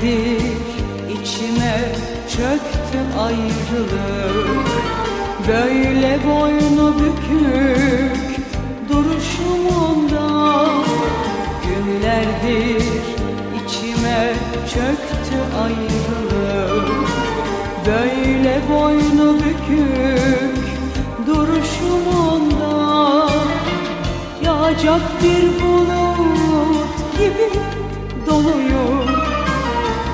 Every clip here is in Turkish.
Günlerdir içime çöktü ayrılık. Böyle boynu bükük duruşum onda. Günlerdir içime çöktü ayrılık. Böyle boynu bükük duruşum onda. Yağacak bir bulut gibi doluyum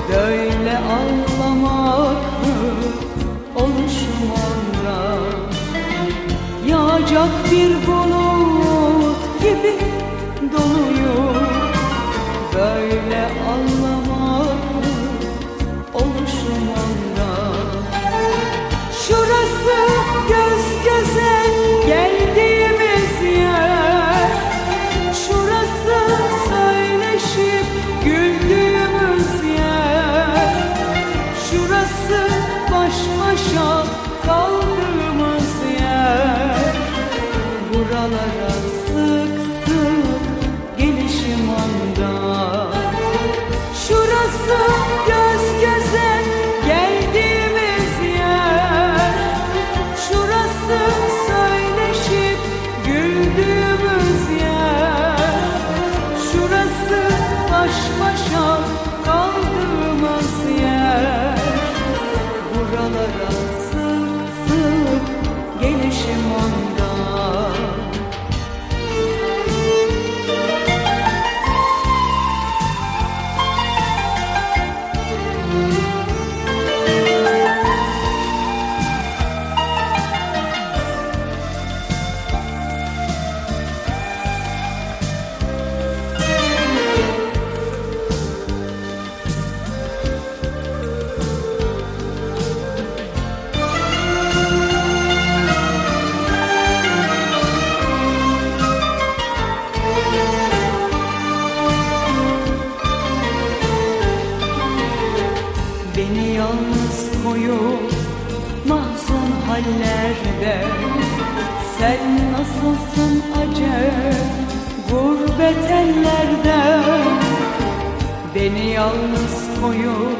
Böyle ağlamak mı oluşum onda Yağacak bir bulut gibi doluyum Beni yalnız koyup mahzun hallerde. Sen nasılsın acep gurbet ellerde? Beni yalnız koyup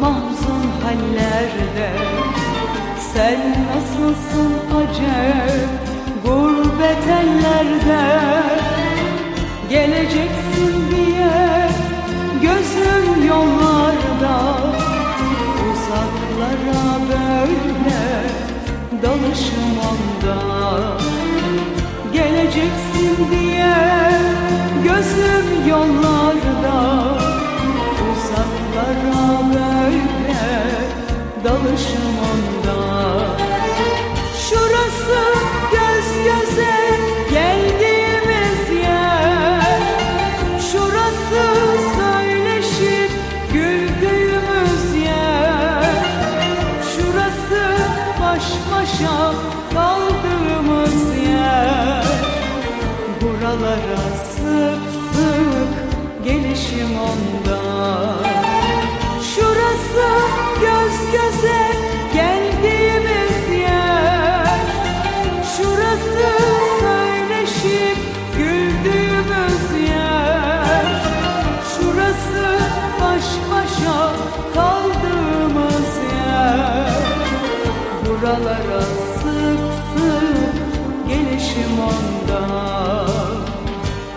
mahzun hallerde. Sen nasılsın acep diye gözüm yollarda Uzaklara böyle dalışım onda. Şurası göz göze geldiğimiz yer Şurası söyleşip güldüğümüz yer. Şurası baş başa kaldığımız Buralara sık sık gelişim onda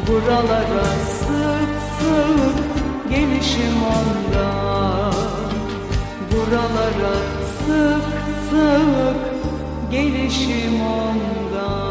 Buralara sık sık gelişim onda. Buralara sık sık gelişim onda